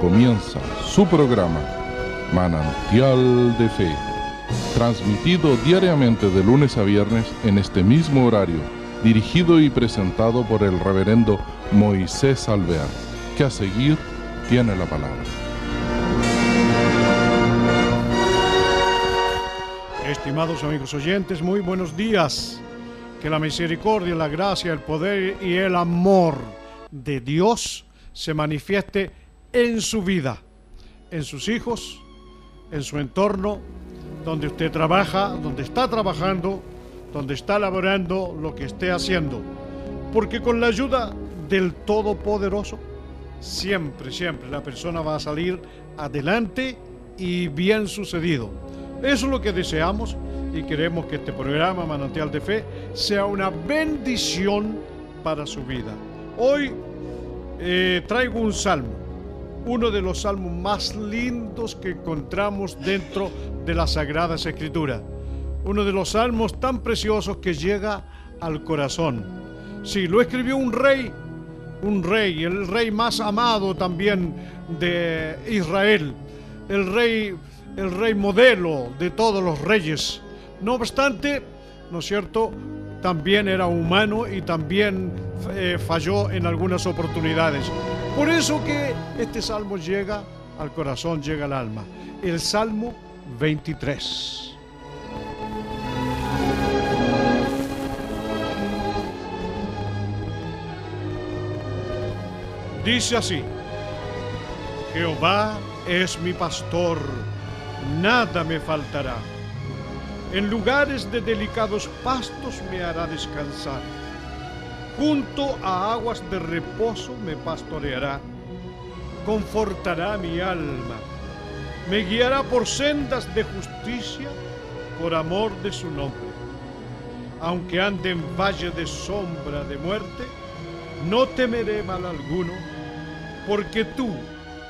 comienza su programa Manantial de Fe, transmitido diariamente de lunes a viernes en este mismo horario, dirigido y presentado por el reverendo Moisés Alvear, que a seguir tiene la palabra. Estimados amigos oyentes, muy buenos días. Que la misericordia, la gracia, el poder y el amor de Dios se manifieste en su vida, en sus hijos, en su entorno, donde usted trabaja, donde está trabajando, donde está laborando, lo que esté haciendo. Porque con la ayuda del Todopoderoso, siempre, siempre la persona va a salir adelante y bien sucedido. Eso es lo que deseamos y queremos que este programa Manantial de Fe sea una bendición para su vida. Hoy eh, traigo un salmo, uno de los salmos más lindos que encontramos dentro de las Sagradas Escrituras. Uno de los salmos tan preciosos que llega al corazón. Sí, lo escribió un rey, un rey, el rey más amado también de Israel, el rey, el rey modelo de todos los reyes no obstante, ¿no es cierto? También era humano y también eh, falló en algunas oportunidades. Por eso que este salmo llega al corazón, llega al alma. El Salmo 23. Dice así, Jehová es mi pastor, nada me faltará. En lugares de delicados pastos me hará descansar. Junto a aguas de reposo me pastoreará. Confortará mi alma. Me guiará por sendas de justicia por amor de su nombre. Aunque ande en valle de sombra de muerte, no temeré mal alguno, porque tú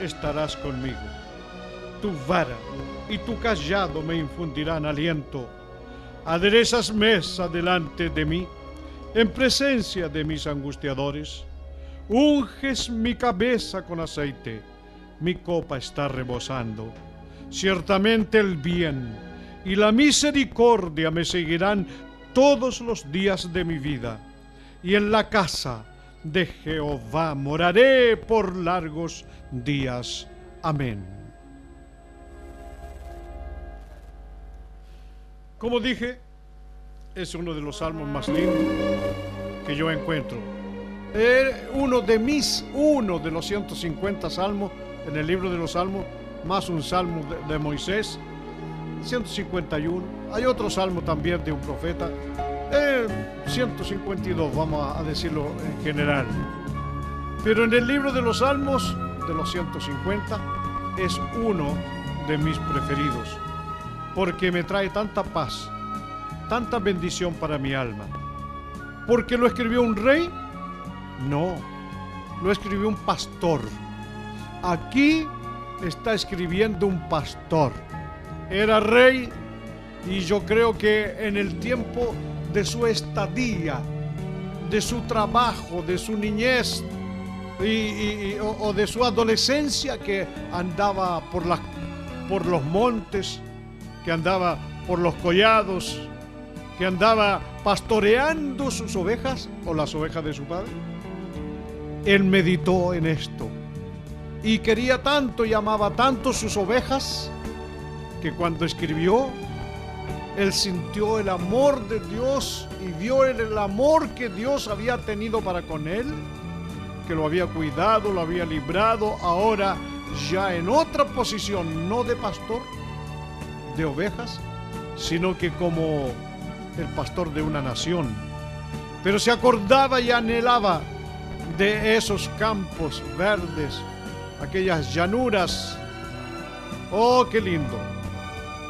estarás conmigo. Tu vara y tu callado me infundirán aliento. Aderezas mesa delante de mí, en presencia de mis angustiadores. Unges mi cabeza con aceite, mi copa está rebosando. Ciertamente el bien y la misericordia me seguirán todos los días de mi vida, y en la casa de Jehová moraré por largos días. Amén. Como dije, es uno de los salmos más lindos que yo encuentro. Es uno de mis, uno de los 150 salmos en el libro de los salmos, más un salmo de, Moisés, 151. Hay otro salmo también de un profeta, 152, vamos a decirlo en general. Pero en el libro de los salmos, de los 150, es uno de mis preferidos porque me trae tanta paz, tanta bendición para mi alma. ¿Porque lo escribió un rey? No, lo escribió un pastor. Aquí está escribiendo un pastor. Era rey y yo creo que en el tiempo de su estadía, de su trabajo, de su niñez o, de su adolescencia que andaba por, por los montes, que andaba por los collados, que andaba pastoreando sus ovejas o las ovejas de su padre. Él meditó en esto y quería tanto y amaba tanto sus ovejas que cuando escribió, él sintió el amor de Dios y vio el amor que Dios había tenido para con él, que lo había cuidado, lo había librado, ahora ya en otra posición, no de pastor, de ovejas, sino que como el pastor de una nación. Pero se acordaba y anhelaba de esos campos verdes, aquellas llanuras. Oh, qué lindo.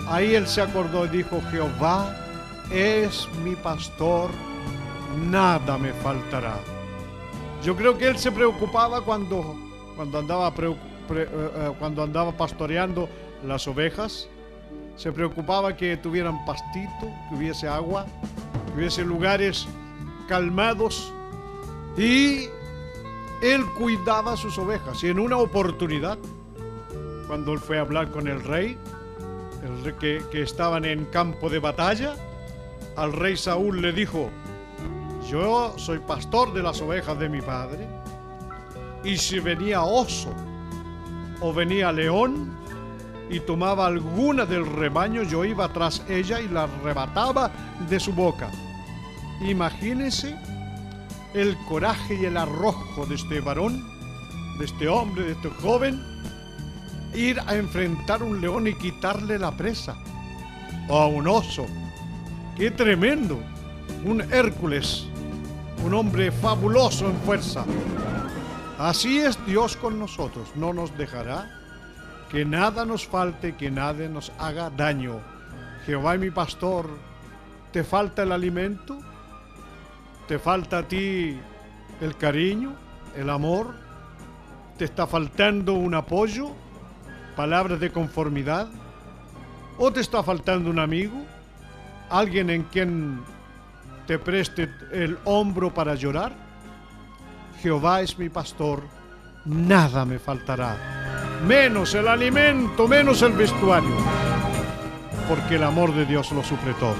Ahí él se acordó y dijo, Jehová es mi pastor, nada me faltará. Yo creo que él se preocupaba cuando, cuando, andaba, eh, eh, cuando andaba pastoreando las ovejas se preocupaba que tuvieran pastito, que hubiese agua, que hubiese lugares calmados y Él cuidaba sus ovejas. Y en una oportunidad, cuando él fue a hablar con el rey, el rey que, que estaban en campo de batalla, al rey Saúl le dijo, yo soy pastor de las ovejas de mi padre, y si venía oso o venía león y tomaba alguna del rebaño, yo iba tras ella y la arrebataba de su boca. Imagínese el coraje y el arrojo de este varón, de este hombre, de este joven, ir a enfrentar un león y quitarle la presa, o a un oso. ¡Qué tremendo! Un Hércules, un hombre fabuloso en fuerza. Así es Dios con nosotros, no nos dejará que nada nos falte, que nada nos haga daño. Jehová es mi pastor, ¿te falta el alimento? ¿Te falta a ti el cariño, el amor? ¿Te está faltando un apoyo? ¿Palabras de conformidad? ¿O te está faltando un amigo? ¿Alguien en quien te preste el hombro para llorar? Jehová es mi pastor, nada me faltará, menos el alimento, menos el vestuario, porque el amor de Dios lo suple todo.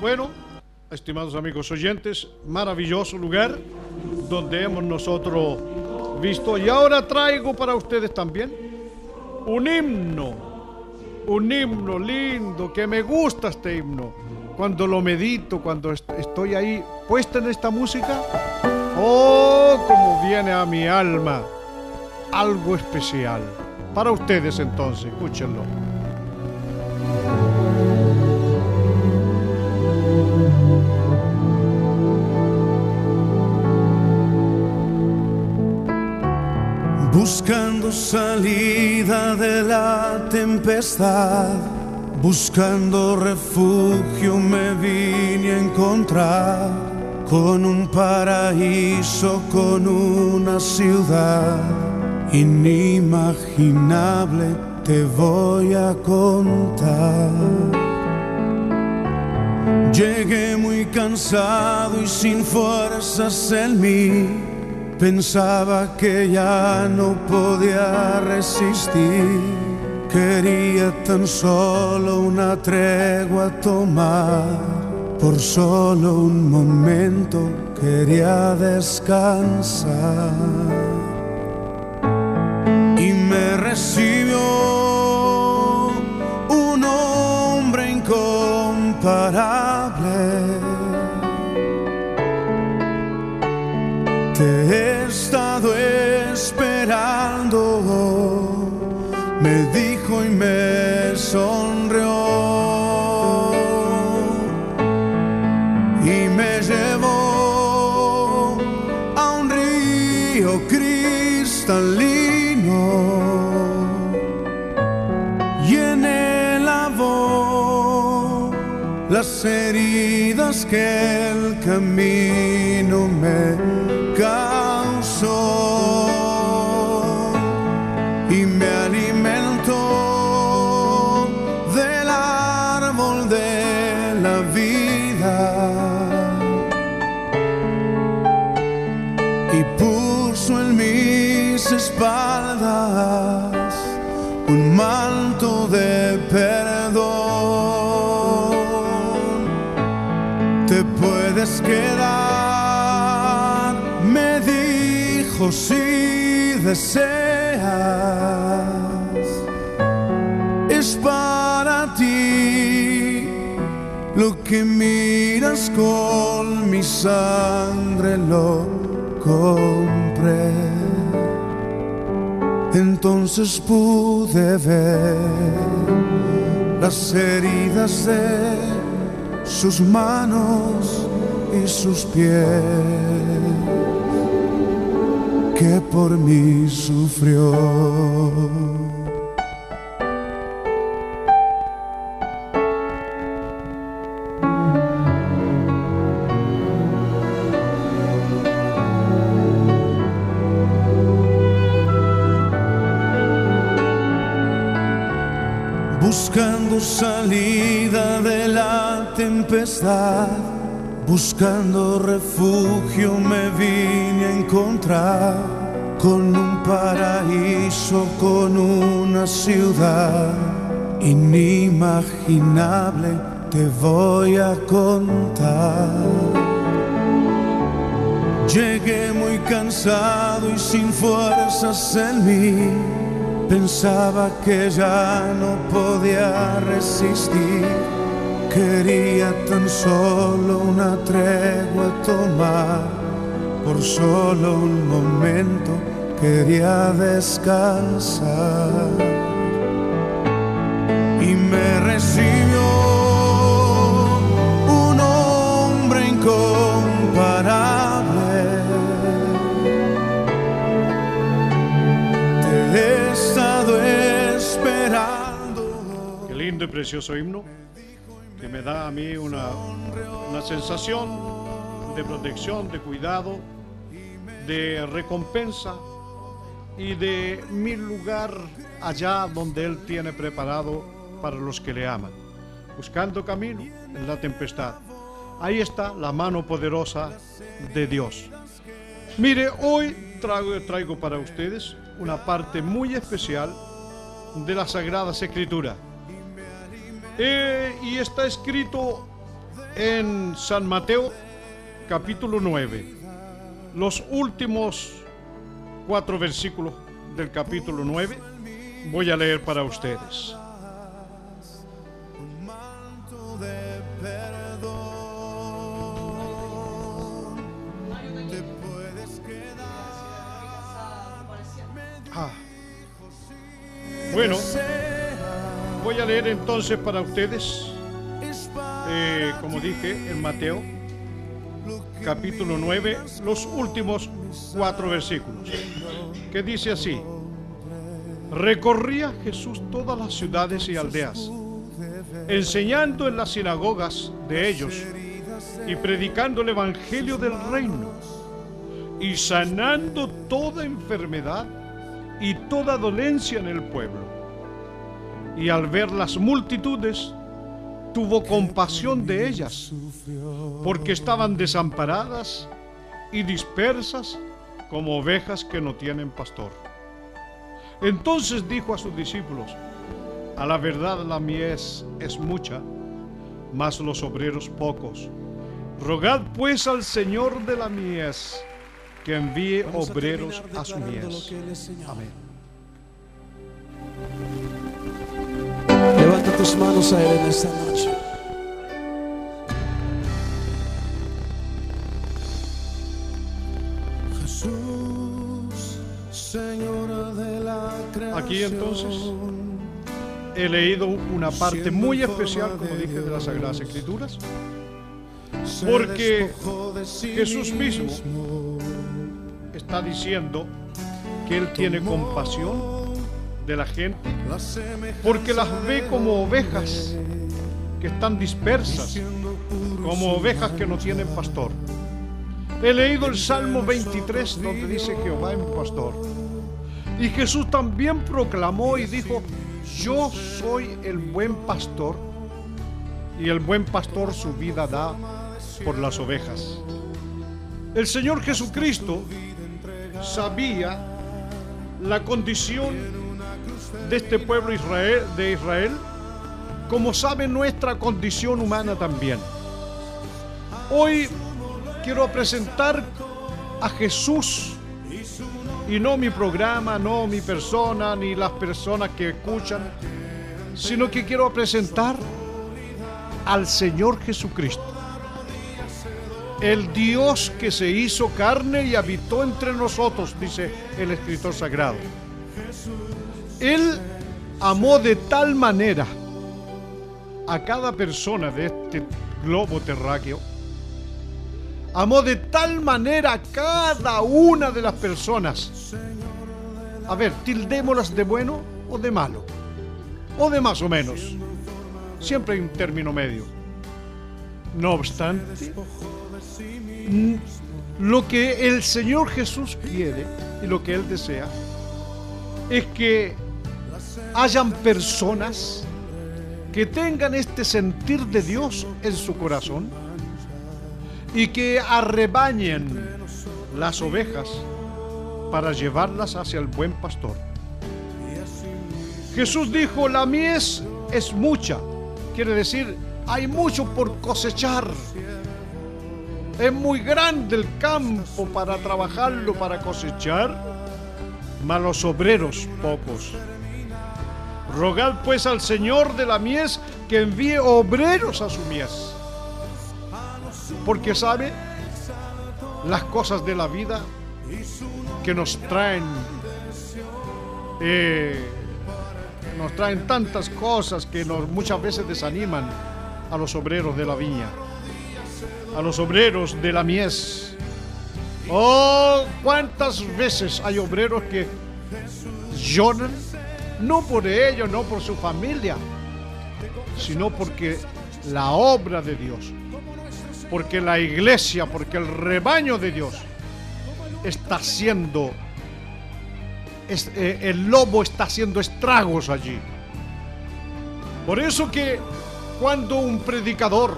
Bueno, estimados amigos oyentes, maravilloso lugar donde hemos nosotros visto y ahora traigo para ustedes también un himno un himno lindo, que me gusta este himno. Cuando lo medito, cuando estoy ahí puesta en esta música, oh, como viene a mi alma algo especial. Para ustedes entonces, escúchenlo. Buscando salida de la tempestad, buscando refugio me vine a encontrar con un paraíso, con una ciudad inimaginable, te voy a contar. Llegué muy cansado y sin fuerzas en mí Pensaba que ya no podía resistir. Quería tan solo una tregua tomar. Por solo un momento quería descansar. Y me recibió un hombre incomparable las heridas que el camino si deseas, es para ti lo que miras con mi sangre lo compré. Entonces pude ver las heridas de sus manos y sus pies que por mí sufrió. Buscando salida tempestad, buscando refugio me vine a encontrar con un paraíso, con una ciudad inimaginable, te voy a contar. Llegué muy cansado y sin fuerzas en mí. Pensaba que ya no podía resistir. Quería tan solo una tregua tomar. Por solo un momento quería descansar. Y me recibió un hombre incomparable. Te he estado esperando. Qué lindo y precioso himno que me da a mí una, una sensación de protección, de cuidado, de recompensa y de mi lugar allá donde Él tiene preparado para los que le aman, buscando camino en la tempestad. Ahí está la mano poderosa de Dios. Mire, hoy traigo, traigo para ustedes una parte muy especial de la Sagrada Escritura. Eh, y está escrito en San Mateo capítulo 9, los últimos cuatro versículos del capítulo 9. Voy a leer para ustedes. Ah. Bueno, voy a leer entonces para ustedes, eh, como dije en Mateo, capítulo 9, los últimos cuatro versículos, que dice así, recorría Jesús todas las ciudades y aldeas, enseñando en las sinagogas de ellos y predicando el Evangelio del reino y sanando toda enfermedad y toda dolencia en el pueblo. Y al ver las multitudes, tuvo compasión de ellas, porque estaban desamparadas y dispersas como ovejas que no tienen pastor. Entonces dijo a sus discípulos, a la verdad la mies es mucha, mas los obreros pocos. Rogad pues al Señor de la mies que envíe obreros a su mies. Amén. Tus manos a Él en esta noche. Jesús, Señor de la creación. Aquí entonces he leído una parte muy especial, como dije, de las Sagradas Escrituras, porque Jesús mismo está diciendo que Él tiene compasión de la gente porque las ve como ovejas que están dispersas, como ovejas que no tienen pastor. He leído el Salmo 23 donde dice Jehová es pastor. Y Jesús también proclamó y dijo, yo soy el buen pastor y el buen pastor su vida da por las ovejas. El Señor Jesucristo sabía la condición de este pueblo Israel, de Israel, como sabe nuestra condición humana también. Hoy quiero presentar a Jesús y no mi programa, no mi persona, ni las personas que escuchan, sino que quiero presentar al Señor Jesucristo. El Dios que se hizo carne y habitó entre nosotros, dice el escritor sagrado. Él amó de tal manera a cada persona de este globo terráqueo, amó de tal manera a cada una de las personas. A ver, tildémoslas de bueno o de malo, o de más o menos. Siempre hay un término medio. No obstante, lo que el Señor Jesús quiere y lo que Él desea es que hayan personas que tengan este sentir de Dios en su corazón y que arrebañen las ovejas para llevarlas hacia el buen pastor. Jesús dijo, la mies es mucha, quiere decir, hay mucho por cosechar. Es muy grande el campo para trabajarlo, para cosechar, mas los obreros pocos. Rogad pues al Señor de la mies que envíe obreros a su mies. Porque sabe las cosas de la vida que nos traen, eh, nos traen tantas cosas que nos muchas veces desaniman a los obreros de la viña, a los obreros de la mies. Oh, cuántas veces hay obreros que lloran, no por ellos, no por su familia, sino porque la obra de Dios, porque la iglesia, porque el rebaño de Dios está haciendo, es- eh, el lobo está haciendo estragos allí. Por eso que cuando un predicador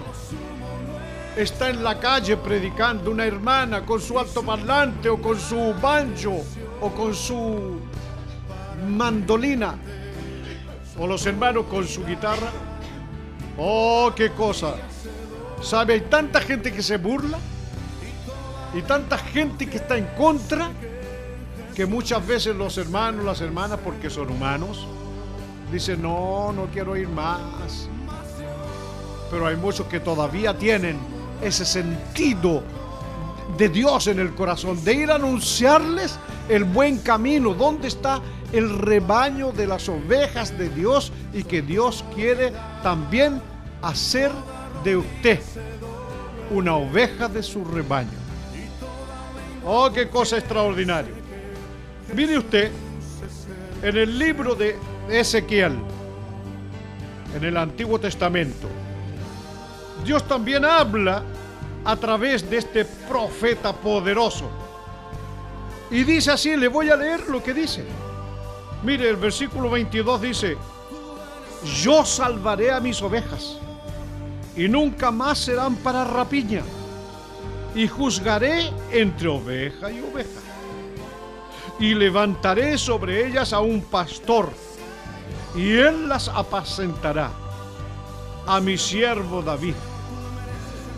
está en la calle predicando, una hermana con su altoparlante o con su banjo o con su mandolina, o los hermanos con su guitarra, oh, qué cosa. ¿Sabe? Hay tanta gente que se burla y tanta gente que está en contra que muchas veces los hermanos, las hermanas, porque son humanos, dicen, no, no quiero ir más. Pero hay muchos que todavía tienen ese sentido de Dios en el corazón, de ir a anunciarles el buen camino, dónde está el rebaño de las ovejas de Dios y que Dios quiere también hacer de usted una oveja de su rebaño. Oh, qué cosa extraordinaria. Mire usted, en el libro de Ezequiel, en el Antiguo Testamento, Dios también habla a través de este profeta poderoso. Y dice así, le voy a leer lo que dice. Mire, el versículo 22 dice, yo salvaré a mis ovejas y nunca más serán para rapiña. Y juzgaré entre oveja y oveja. Y levantaré sobre ellas a un pastor, y él las apacentará, a mi siervo David.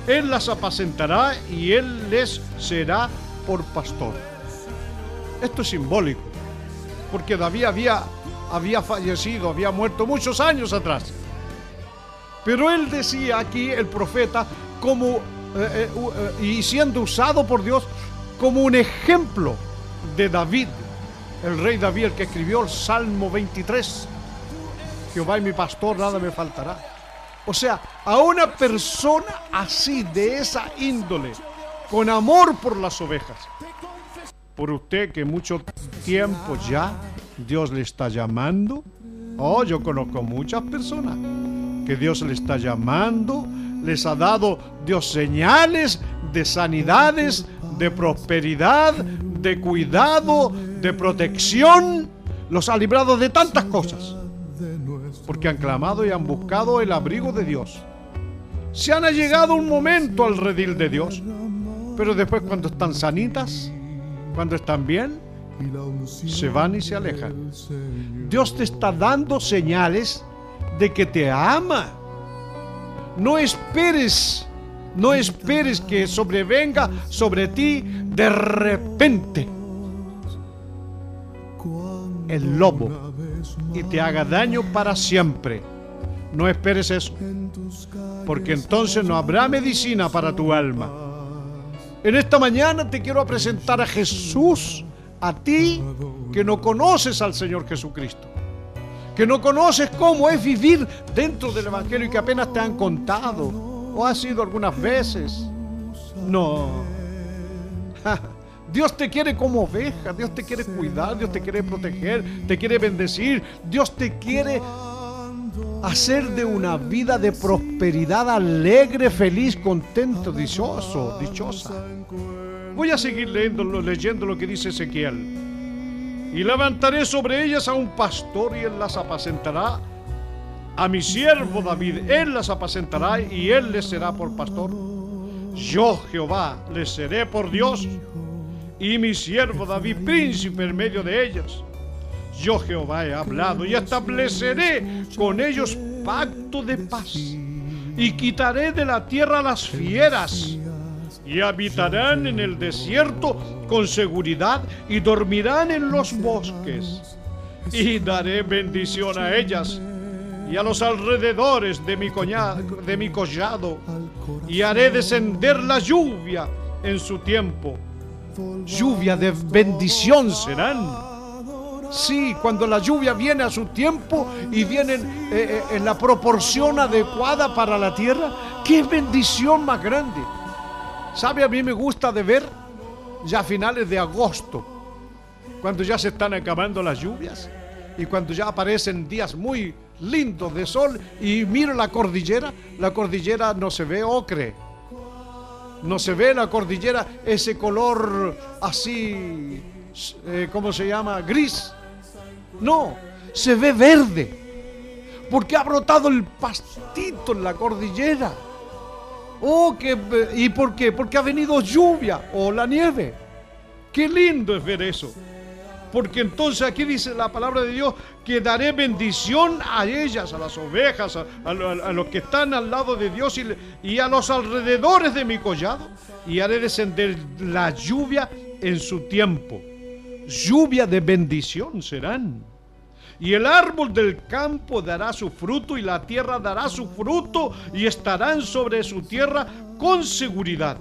Él las apacentará y él les será por pastor. Esto es simbólico, porque David había, había fallecido, había muerto muchos años atrás. Pero él decía aquí, el profeta, como, eh, eh, eh, y siendo usado por Dios como un ejemplo de David, el rey David, el que escribió el Salmo 23. Jehová es mi pastor, nada me faltará. O sea, a una persona así, de esa índole, con amor por las ovejas, por usted que mucho tiempo ya Dios le está llamando. Oh, yo conozco muchas personas que Dios le está llamando, les ha dado Dios señales de sanidades, de prosperidad, de cuidado, de protección, los ha librado de tantas cosas, porque han clamado y han buscado el abrigo de Dios. Se han llegado un momento al redil de Dios, pero después cuando están sanitas, cuando están bien, se van y se alejan. Dios te está dando señales de que te ama. No esperes, no esperes que sobrevenga sobre ti de repente el lobo y te haga daño para siempre. No esperes eso, porque entonces no habrá medicina para tu alma. En esta mañana te quiero presentar a Jesús, a ti que no conoces al Señor Jesucristo, que no conoces cómo es vivir dentro del Evangelio y que apenas te han contado o has sido algunas veces. No. Dios te quiere como oveja, Dios te quiere cuidar, Dios te quiere proteger, te quiere bendecir, Dios te quiere hacer de una vida de prosperidad alegre, feliz, contento, dichoso, dichosa. Voy a seguir leyendo, leyendo lo que dice Ezequiel. Y levantaré sobre ellas a un pastor y él las apacentará a mi siervo David, él las apacentará y él les será por pastor. Yo, Jehová, les seré por Dios y mi siervo David, príncipe en medio de ellas. Yo, Jehová, he hablado y estableceré con ellos pacto de paz y quitaré de la tierra las fieras y habitarán en el desierto con seguridad y dormirán en los bosques. Y daré bendición a ellas y a los alrededores de mi, de mi collado y haré descender la lluvia en su tiempo. Lluvia de bendición serán. Sí, cuando la lluvia viene a su tiempo y viene en, eh, en la proporción adecuada para la tierra, qué bendición más grande. ¿Sabe? A mí me gusta de ver ya a finales de agosto, cuando ya se están acabando las lluvias y cuando ya aparecen días muy lindos de sol y miro la cordillera, la cordillera no se ve ocre, no se ve la cordillera ese color así, eh, ¿cómo se llama? Gris. No, se ve verde, porque ha brotado el pastito en la cordillera. Oh, que, ¿y por qué? Porque ha venido lluvia o la nieve. Qué lindo es ver eso. Porque entonces aquí dice la palabra de Dios que daré bendición a ellas, a las ovejas, a, los que están al lado de Dios y a los alrededores de mi collado. Y haré descender la lluvia en su tiempo. Lluvia de bendición serán. Y el árbol del campo dará su fruto y la tierra dará su fruto y estarán sobre su tierra con seguridad.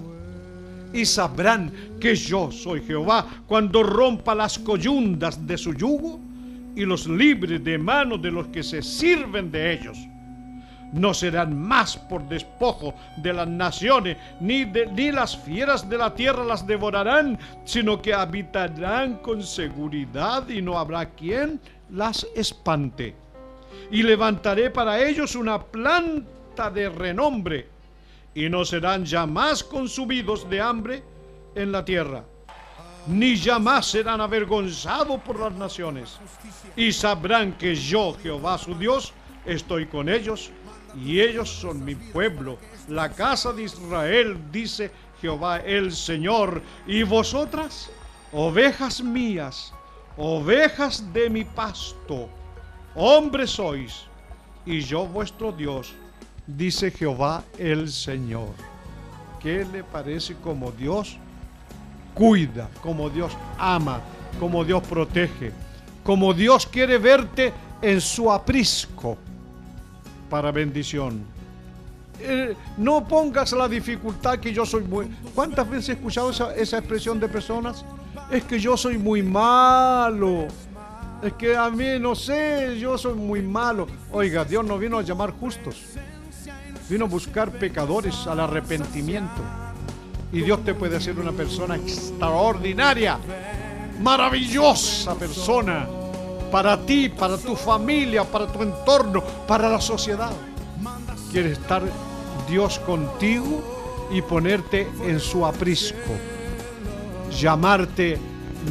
Y sabrán que yo soy Jehová cuando rompa las coyundas de su yugo y los libre de mano de los que se sirven de ellos. No serán más por despojo de las naciones, ni, ni las fieras de la tierra las devorarán, sino que habitarán con seguridad y no habrá quien las espante. Y levantaré para ellos una planta de renombre, y no serán ya más consumidos de hambre en la tierra, ni jamás serán avergonzados por las naciones. Y sabrán que yo, Jehová su Dios, estoy con ellos, y ellos son mi pueblo, la casa de Israel, dice Jehová el Señor, y vosotras, ovejas mías, ovejas de mi pasto, hombres sois, y yo vuestro Dios, dice Jehová el Señor. ¿Qué le parece como Dios cuida, como Dios ama, como Dios protege, como Dios quiere verte en su aprisco para bendición? Eh, no pongas la dificultad que yo soy muy... ¿Cuántas veces he escuchado esa, expresión de personas? es que yo soy muy malo. Es que a mí no sé, yo soy muy malo. Oiga, Dios no vino a llamar justos. Vino a buscar pecadores al arrepentimiento. Y Dios te puede hacer una persona extraordinaria, maravillosa persona para ti, para tu familia, para tu entorno, para la sociedad. Quiere estar Dios contigo y ponerte en su aprisco llamarte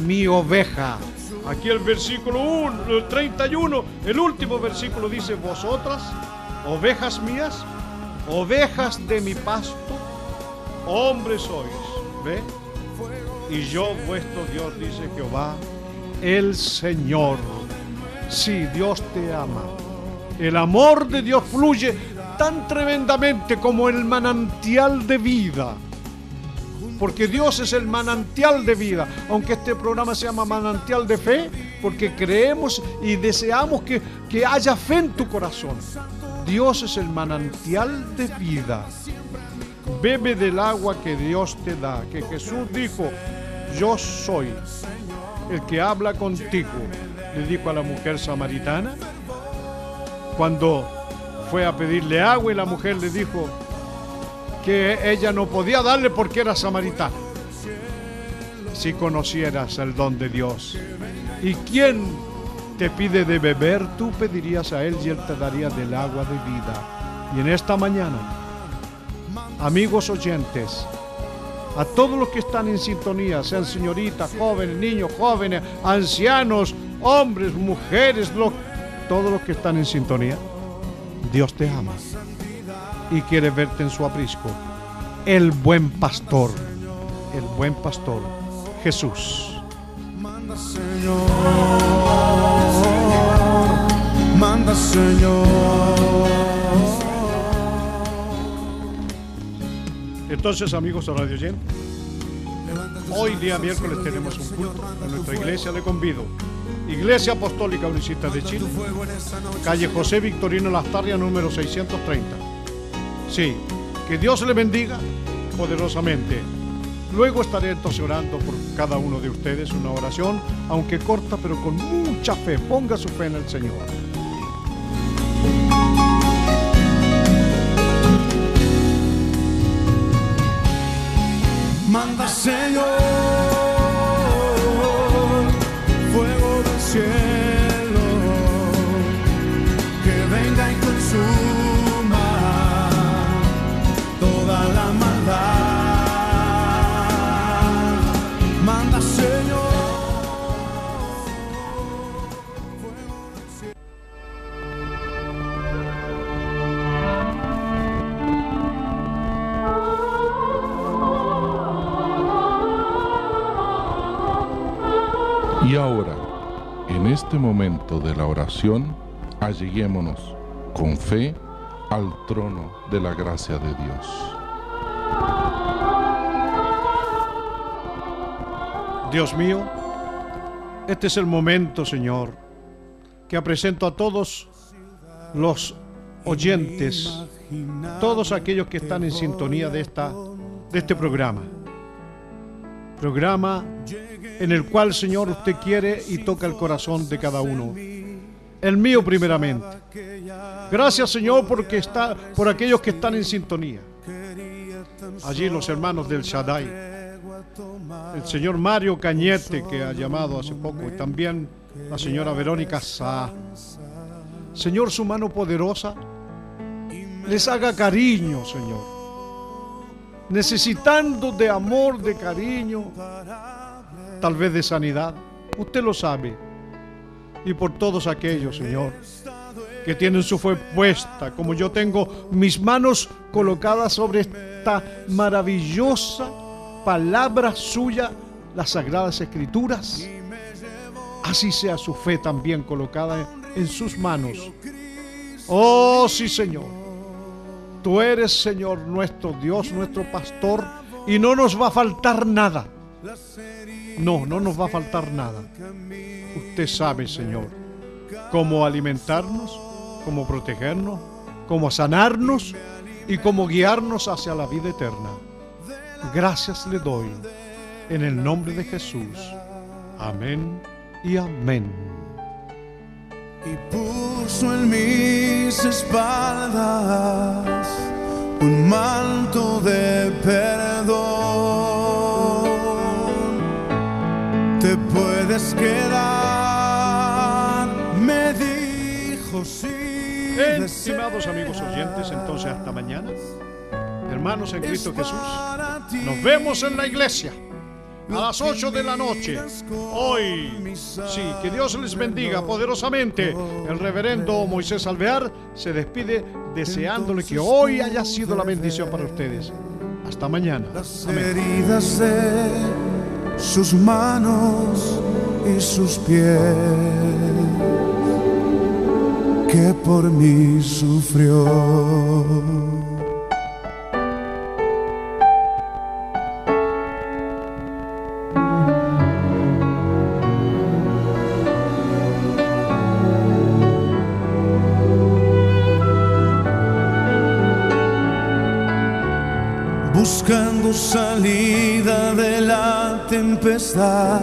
mi oveja. Aquí el versículo 1, el 31, el último versículo dice, vosotras, ovejas mías, ovejas de mi pasto, hombres sois. ¿Ve? Y yo vuestro Dios, dice Jehová, el Señor. Sí, Dios te ama. El amor de Dios fluye tan tremendamente como el manantial de vida porque Dios es el manantial de vida, aunque este programa se llama manantial de fe, porque creemos y deseamos que, que haya fe en tu corazón. Dios es el manantial de vida. Bebe del agua que Dios te da, que Jesús dijo, yo soy el que habla contigo, le dijo a la mujer samaritana, cuando fue a pedirle agua y la mujer le dijo, que ella no podía darle porque era samaritana. Si conocieras el don de Dios. ¿Y quién te pide de beber? Tú pedirías a Él y Él te daría del agua de vida. Y en esta mañana, amigos oyentes, a todos los que están en sintonía, sean señoritas, jóvenes, niños, jóvenes, ancianos, hombres, mujeres, todos los que están en sintonía, Dios te ama y quiere verte en su aprisco. El buen pastor, el buen pastor, Jesús. Manda Señor, manda Señor. Entonces, amigos de Radio Yen, hoy día miércoles tenemos un culto en nuestra iglesia. Le convido. Iglesia Apostólica Unicista de Chile, calle José Victorino Lastarria, número 630. Sí, que Dios le bendiga poderosamente. Luego estaré entonces orando por cada uno de ustedes una oración, aunque corta, pero con mucha fe. Ponga su fe en el Señor. Manda Señor, się. Este momento de la oración, alleguémonos con fe al trono de la gracia de Dios. Dios mío, este es el momento, Señor, que presento a todos los oyentes, todos aquellos que están en sintonía de, esta, de este programa. Programa en el cual, Señor, usted quiere y toca el corazón de cada uno. El mío primeramente. Gracias, Señor, porque está por aquellos que están en sintonía. Allí los hermanos del Shaddai, el señor Mario Cañete, que ha llamado hace poco, y también la señora Verónica Sá. Señor, su mano poderosa les haga cariño, Señor. Necesitando de amor, de cariño, tal vez de sanidad. Usted lo sabe. Y por todos aquellos, Señor, que tienen su fe puesta, como yo tengo mis manos colocadas sobre esta maravillosa palabra suya, las sagradas escrituras. Así sea su fe también colocada en sus manos. Oh, sí, Señor. Tú eres, Señor, nuestro Dios, nuestro pastor, y no nos va a faltar nada. No, no nos va a faltar nada. Usted sabe, Señor, cómo alimentarnos, cómo protegernos, cómo sanarnos y cómo guiarnos hacia la vida eterna. Gracias le doy en el nombre de Jesús. Amén y amén. y puso en mis espaldas un manto de perdón. Te puedes quedar, me dijo sí. Estimados amigos oyentes, entonces hasta mañana. Hermanos en Cristo Jesús, nos vemos en la iglesia a las 8 de la noche. Hoy, sí, que Dios les bendiga poderosamente. El reverendo Moisés Alvear se despide deseándole que hoy haya sido la bendición para ustedes. Hasta mañana. Las heridas de sus manos y sus pies que por mí sufrió. Buscando salida de la tempestad,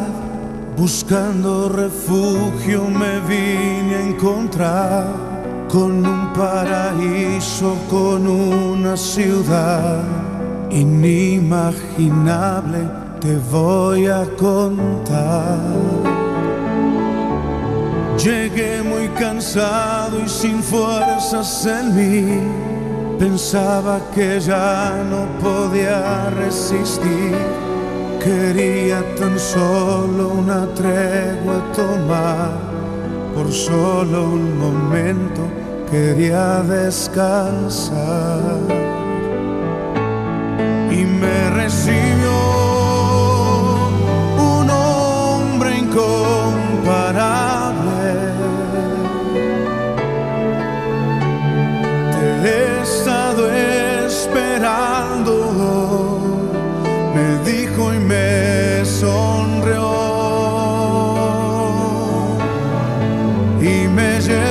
buscando refugio me vine a encontrar con un paraíso, con una ciudad inimaginable, te voy a contar. Llegué muy cansado y sin fuerzas en mí. Pensaba que ya no podía resistir. Quería tan solo una tregua tomar. Por solo un momento quería descansar y me recibió un hombre incomparable. Esperando, me dijo y me sonrió. y me llevó